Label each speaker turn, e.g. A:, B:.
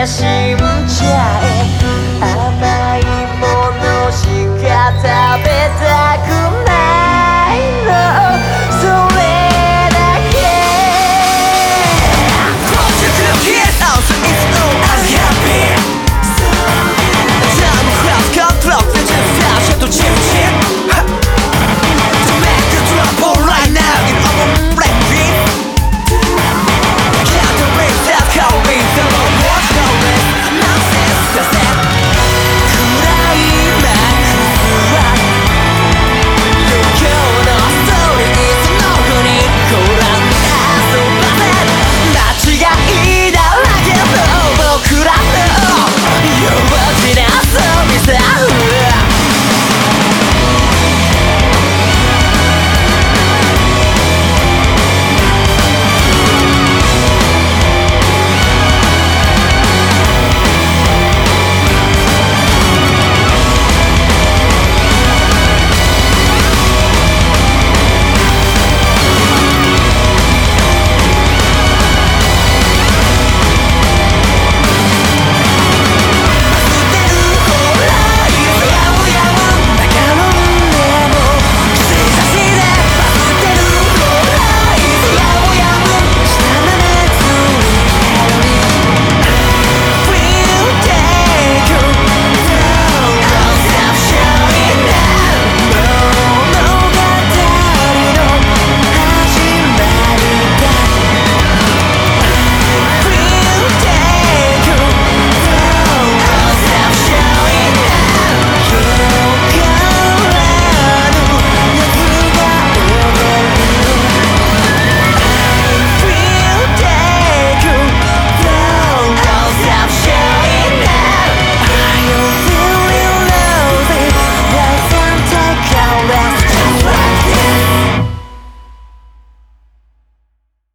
A: で死んじゃえ甘いものしか食べ